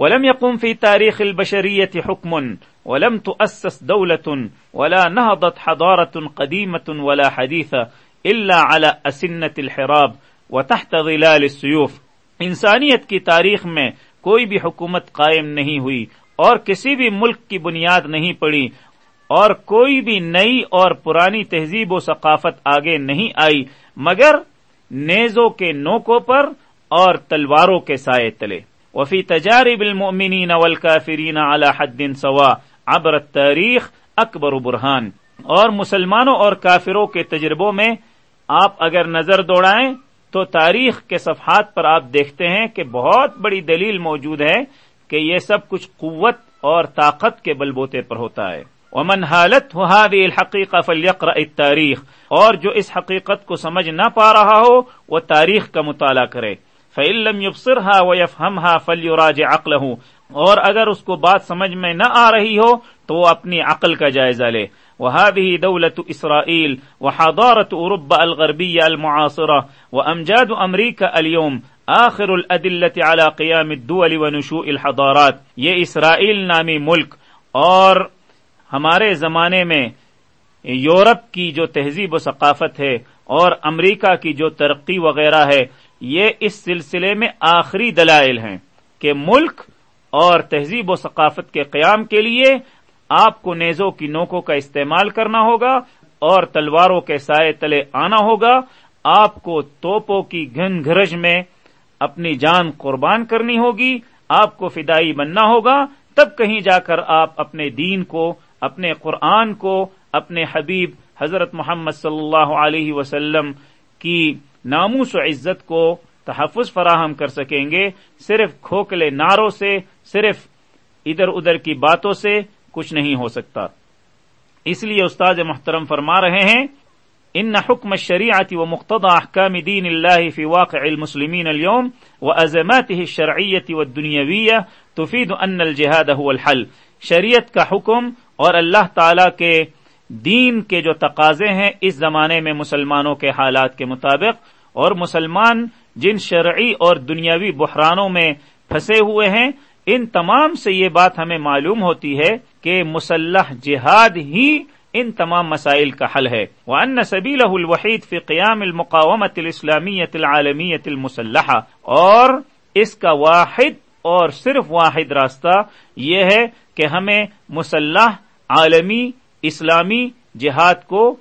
ولم يقم في تاريخ البشرية حكم، ولم تؤسس دولة، ولا نهضت حضارة قديمة ولا حديثة إلا على أسنة الحراب وتحت ظلال السيوف. انسانیت کی تاریخ میں کوئی بھی حکومت قائم نہیں ہوئی اور کسی بھی ملک کی بنیاد نہیں پڑی اور کوئی بھی نئی اور پرانی تہذیب و ثقافت آگے نہیں آئی، مگر نیزوں کے نوکوں پر اور تلواروں کے سائے تلے۔ وفی تجارب المؤمنین والکافرین على حد سوا عبر التاریخ اکبر برہان۔ اور مسلمانوں اور کافروں کے تجربوں میں آپ اگر نظر دوڑائیں تو تاریخ کے صفحات پر آپ دیکھتے ہیں کہ بہت بڑی دلیل موجود ہے کہ یہ سب کچھ قوت اور طاقت کے بلبوتے پر ہوتا ہے۔ امن حالت هذه الحقيقه فليقرا تاریخ اور جو اس حقیقت کو سمجھ نہ پا رہا ہو، وہ تاریخ کا مطالعہ کرے۔ فعلم يبصرها ويفهمها فليراجع عقله۔ اور اگر اس کو بات سمجھ میں نہ آ رہی ہو، تو وہ اپنی عقل کا جائزہ لے۔ وهذه دولة إسرائيل وحضارة أوروبا الغربية المعاصرة وأمجاد أمريكا اليوم آخر الأدلة على قيام الدول ونشوء الحضارات۔ یہ اسرائیل نامی ملک اور ہمارے زمانے میں یورپ کی جو تہذیب و ثقافت ہے اور امریکہ کی جو ترقی وغیرہ ہے یہ اس سلسلے میں آخری دلائل ہیں کہ ملک اور تہذیب و ثقافت کے قیام کے لیے آپ کو نیزوں کی نوکوں کا استعمال کرنا ہوگا اور تلواروں کے سائے تلے آنا ہوگا۔ آپ کو توپوں کی گھن گرج میں اپنی جان قربان کرنی ہوگی، آپ کو فدائی بننا ہوگا۔ تب کہیں جا کر آپ اپنے دین کو، اپنے قرآن کو، اپنے حبیب حضرت محمد صلی اللہ علیہ وسلم کی ناموس و عزت کو تحفظ فراہم کر سکیں گے صرف کھوکھلے ناروں سے، صرف ادھر ادھر کی باتوں سے کچھ نہیں ہو سکتا۔ اس لیے استاد محترم فرما رہے ہیں، ان حکم شریعتی و مقتدا احکام دین اللہ فی واقع المسلمین اليوم و عظمته الشرعیت و دنیاویہ تفید ان الجہاد هو الحل۔ شریعت کا حکم اور اللہ تعالی کے دین کے جو تقاضے ہیں اس زمانے میں مسلمانوں کے حالات کے مطابق، اور مسلمان جن شرعی اور دنیاوی بحرانوں میں پھنسے ہوئے ہیں، ان تمام سے یہ بات ہمیں معلوم ہوتی ہے کہ مسلح جہاد ہی ان تمام مسائل کا حل ہے۔ وہ ان سبیل الوحید فی قیام المقامت الاسلامیت العالمیت المسلح اور اس کا واحد اور صرف واحد راستہ یہ ہے کہ ہمیں مسلح عالمی اسلامی جہاد کو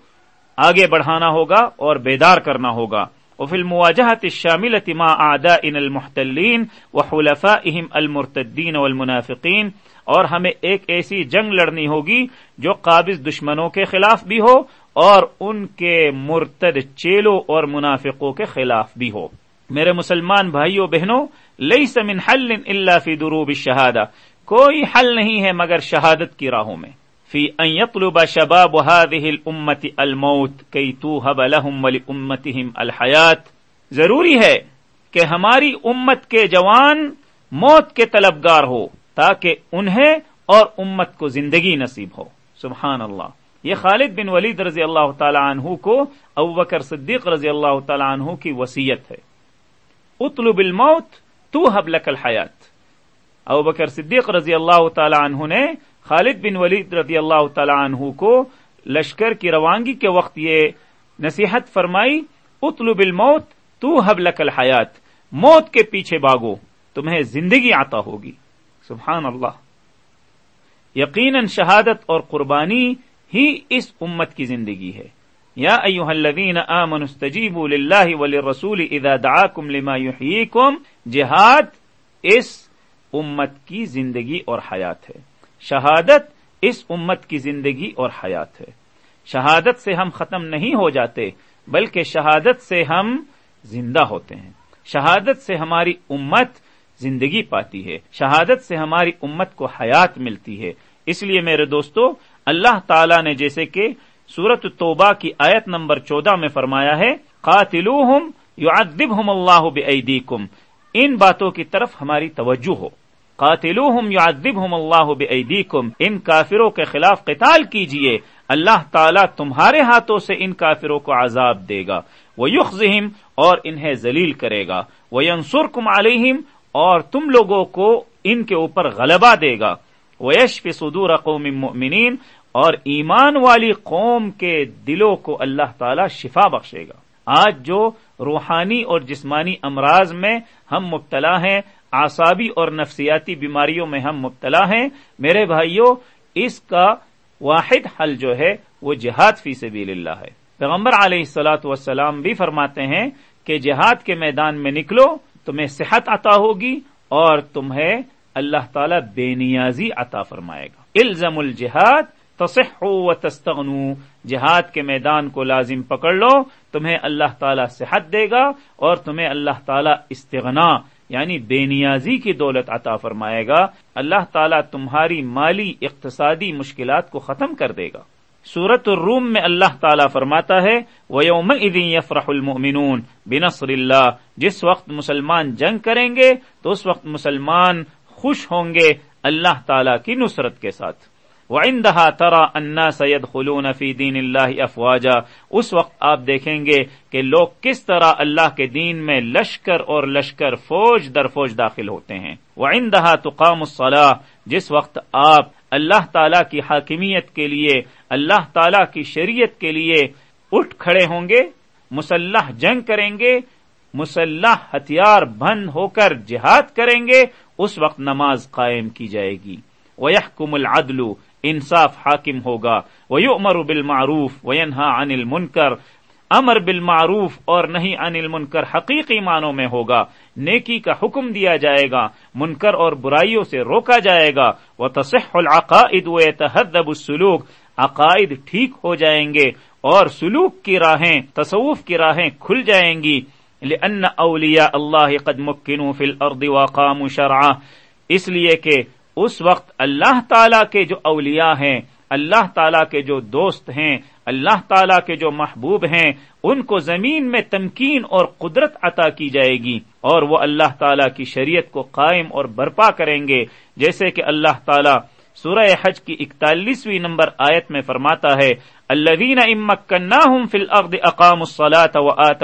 آگے بڑھانا ہوگا اور بیدار کرنا ہوگا۔ وفي المواجهة الشاملة مع أعداء المحتلين وحلفائهم المرتدين والمنافقين اور ہمیں ایک ایسی جنگ لڑنی ہوگی جو قابض دشمنوں کے خلاف بھی ہو اور ان کے مرتد چیلوں اور منافقوں کے خلاف بھی ہو۔ میرے مسلمان بھائیوں بہنوں لئی سمن حل اللہ فی دروب شہادہ کوئی حل نہیں ہے مگر شہادت کی راہوں میں۔ فی ان يطلب شباب هذه الامه الموت كي توهب لهم ولامتهم الحیات. ضروری ہے کہ ہماری امت کے جوان موت کے طلبگار ہو تاکہ انہیں اور امت کو زندگی نصیب ہو. سبحان اللہ یہ خالد بن ولید رضی اللہ تعالی عنہ کو ابوبکر صدیق رضی اللہ تعالی عنہ کی وسیعت ہے. اطلب الموت تو حب لک الحیات. ابوبکر صدیق رضی اللہ تعالی عنہ نے خالد بن ولید رضی اللہ تعالی عنہ کو لشکر کی روانگی کے وقت یہ نصیحت فرمائی، اطلب الموت، تو حبلک الحیات۔ موت کے پیچھے باغو تمہیں زندگی آتا ہوگی۔ سبحان اللہ۔ یقیناً شہادت اور قربانی ہی اس امت کی زندگی ہے۔ یا ایوہ الذین آمنوا استجیبوا للہ وللرسول اذا دعاکم لما یحییکم۔ جہاد اس امت کی زندگی اور حیات ہے۔ شہادت اس امت کی زندگی اور حیات ہے۔ شہادت سے ہم ختم نہیں ہو جاتے، بلکہ شہادت سے ہم زندہ ہوتے ہیں۔ شہادت سے ہماری امت زندگی پاتی ہے۔ شہادت سے ہماری امت کو حیات ملتی ہے۔ اس لیے میرے دوستو، اللہ تعالی نے جیسے کہ سورت توبہ کی آیت نمبر چودہ میں فرمایا ہے قاتل یو ادب اللہ بعیدیکم ان باتوں کی طرف ہماری توجہ ہو۔ قاتلوہم یعذبہم اللہ بعیدیکم ان کافروں کے خلاف قتال کیجیے، اللہ تعالیٰ تمہارے ہاتھوں سے ان کافروں کو عذاب دے گا۔ وہ اور انہیں ذلیل کرے گا۔ وہ ینسرکم علیہم، اور تم لوگوں کو ان کے اوپر غلبہ دے گا۔ ویش صدور قوم مؤمنین، اور ایمان والی قوم کے دلوں کو اللہ تعالی شفا بخشے گا۔ آج جو روحانی اور جسمانی امراض میں ہم مبتلا ہیں آسابی اور نفسیاتی بیماریوں میں ہم مبتلا ہیں۔ میرے بھائیوں اس کا واحد حل جو ہے، وہ جہاد فی سبیل اللہ ہے۔ پیغمبر علیہ السلاۃ وسلام بھی فرماتے ہیں کہ جہاد کے میدان میں نکلو، تمہیں صحت عطا ہوگی اور تمہیں اللہ تعالی بے نیازی عطا فرمائے گا۔ الزم الجہاد تصح و تستغنو جہاد کے میدان کو لازم پکڑ لو، تمہیں اللہ تعالی صحت دے گا اور تمہیں اللہ تعالی استغنا یعنی بے نیازی کی دولت عطا فرمائے گا، اللہ تعالیٰ تمہاری مالی اقتصادی مشکلات کو ختم کر دے گا۔ سورت الروم میں اللہ تعالیٰ فرماتا ہے وہ یوم یفرح المؤمنون بنصر اللہ۔ جس وقت مسلمان جنگ کریں گے، تو اس وقت مسلمان خوش ہوں گے اللہ تعالی کی نصرت کے ساتھ۔ وعندها ترى الناس يدخلون في دين الله افواجا اس وقت آپ دیکھیں گے کہ لوگ کس طرح اللہ کے دین میں لشکر اور لشکر فوج در فوج داخل ہوتے ہیں۔ وعندها تقام الصلاة۔ جس وقت آپ اللہ تعالی کی حاکمیت کے لیے، اللہ تعالی کی شریعت کے لیے اٹھ کھڑے ہوں گے، مسلح جنگ کریں گے، مسلح ہتھیار بند ہو کر جہاد کریں گے، اس وقت نماز قائم کی جائے گی۔ وَيَحْكُمُ الْعَدْلُ۔ انصاف حاکم ہوگا۔ وہ امر بالمعروف وینہا عن المنکر امر بالمعروف اور نہیں عن المنکر حقیقی معنوں میں ہوگا۔ نیکی کا حکم دیا جائے گا۔ منکر اور برائیوں سے روکا جائے گا۔ وہ تصح العقائد و تحدب السلوک عقائد ٹھیک ہو جائیں گے اور سلوک کی راہیں، تصوف کی راہیں کھل جائیں گی۔ لأن اولیاء اللہ قد مکنوا فی الارض وقاموا شرعا۔ اس لیے کہ اس وقت اللہ تعالی کے جو اولیاء ہیں، اللہ تعالیٰ کے جو دوست ہیں، اللہ تعالیٰ کے جو محبوب ہیں، ان کو زمین میں تمکین اور قدرت عطا کی جائے گی اور وہ اللہ تعالیٰ کی شریعت کو قائم اور برپا کریں گے۔ جیسے کہ اللہ تعالیٰ سورہ حج کی اکتالیسویں نمبر آیت میں فرماتا ہے اللہ امکنا فل الارض اقام الصلاة و آت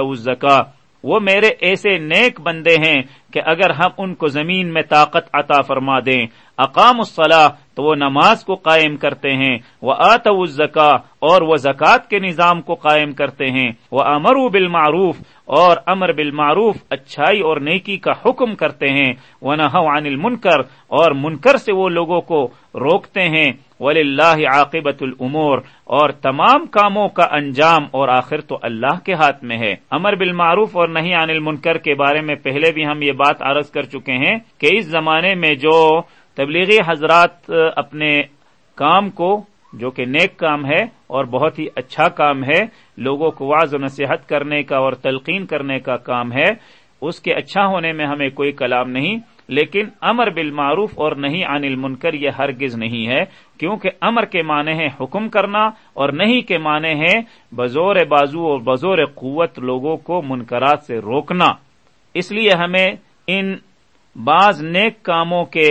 وہ میرے ایسے نیک بندے ہیں کہ اگر ہم ان کو زمین میں طاقت عطا فرما دیں۔ اقام الصلاح تو وہ نماز کو قائم کرتے ہیں وہ آت الزکا اور وہ زکوٰۃ کے نظام کو قائم کرتے ہیں وہ امر بالمعروف، اور امر بالمعروف، اچھائی اور نیکی کا حکم کرتے ہیں وہ نہ عن المنکر، اور منکر سے وہ لوگوں کو روکتے ہیں ولی اللہ عاقبت العمور اور تمام کاموں کا انجام، اور آخر تو اللہ کے ہاتھ میں ہے۔ امر بالمعروف اور نہیں عن المنکر کے بارے میں پہلے بھی ہم یہ بات عرض کر چکے ہیں کہ اس زمانے میں جو تبلیغی حضرات اپنے کام کو، جو کہ نیک کام ہے اور بہت ہی اچھا کام ہے، لوگوں کو واض و نصیحت کرنے کا اور تلقین کرنے کا کام ہے، اس کے اچھا ہونے میں ہمیں کوئی کلام نہیں، لیکن امر بالمعروف اور نہیں عن المنکر یہ ہرگز نہیں ہے، کیونکہ امر کے معنی ہے حکم کرنا اور نہیں کے معنی ہے بزور بازو اور بزور قوت لوگوں کو منکرات سے روکنا۔ اس لیے ہمیں ان بعض نیک کاموں کے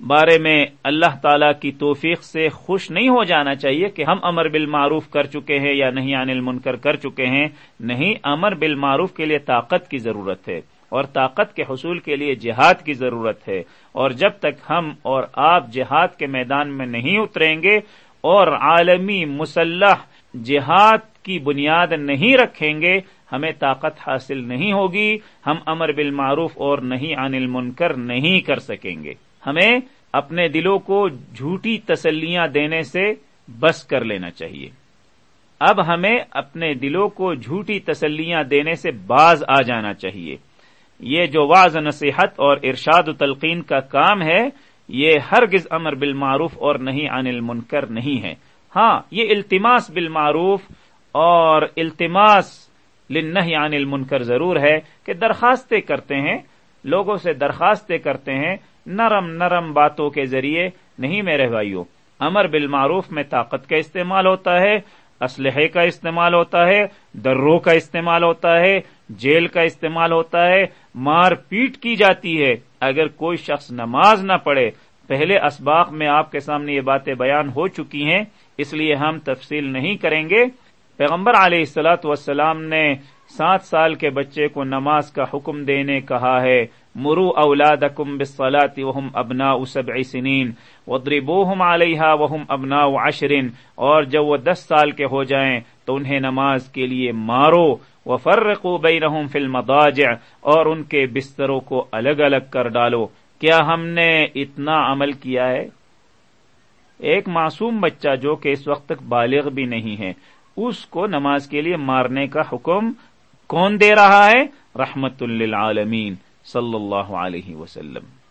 بارے میں اللہ تعالی کی توفیق سے خوش نہیں ہو جانا چاہیے کہ ہم امر بالمعروف کر چکے ہیں یا نہیں عن المنکر کر چکے ہیں۔ نہیں، امر بالمعروف کے لیے طاقت کی ضرورت ہے اور طاقت کے حصول کے لیے جہاد کی ضرورت ہے۔ اور جب تک ہم اور آپ جہاد کے میدان میں نہیں اتریں گے اور عالمی مسلح جہاد کی بنیاد نہیں رکھیں گے، ہمیں طاقت حاصل نہیں ہوگی۔ ہم امر بالمعروف اور نہیں عن المنکر نہیں کر سکیں گے۔ ہمیں اپنے دلوں کو جھوٹی تسلیاں دینے سے بس کر لینا چاہیے۔ اب ہمیں اپنے دلوں کو جھوٹی تسلیاں دینے سے باز آ جانا چاہیے۔ یہ جو واض نصیحت اور ارشاد و تلقین کا کام ہے، یہ ہرگز امر بالمعروف اور نہیں عن المنکر نہیں ہے۔ ہاں یہ التماس بالمعروف اور التماس لنہی عن المنکر ضرور ہے کہ درخواستیں کرتے ہیں، لوگوں سے درخواستیں کرتے ہیں نرم نرم باتوں کے ذریعے نہیں میرے بھائیوں امر بالمعروف میں طاقت کا استعمال ہوتا ہے، اسلحے کا استعمال ہوتا ہے دروں کا استعمال ہوتا ہے، جیل کا استعمال ہوتا ہے، مار پیٹ کی جاتی ہے۔ اگر کوئی شخص نماز نہ پڑھے، پہلے اسباق میں آپ کے سامنے یہ باتیں بیان ہو چکی ہیں، اس لیے ہم تفصیل نہیں کریں گے۔ پیغمبر علیہ السلاۃ وسلام نے سات سال کے بچے کو نماز کا حکم دینے کہا ہے۔ مرو اولادکم بالصلاة وهم ابناء سبع سنین وضربوهم علیہا وهم ابناء عشر اور جب وہ دس سال کے ہو جائیں تو انہیں نماز کے لیے مارو وفرقوا بینہم فی المضاجع، اور ان کے بستروں کو الگ الگ کر ڈالو۔ کیا ہم نے اتنا عمل کیا ہے؟ ایک معصوم بچہ جو کہ اس وقت تک بالغ بھی نہیں ہے، اس کو نماز کے لیے مارنے کا حکم کون دے رہا ہے؟ رحمت للعالمین۔ صلی اللہ علیہ وسلم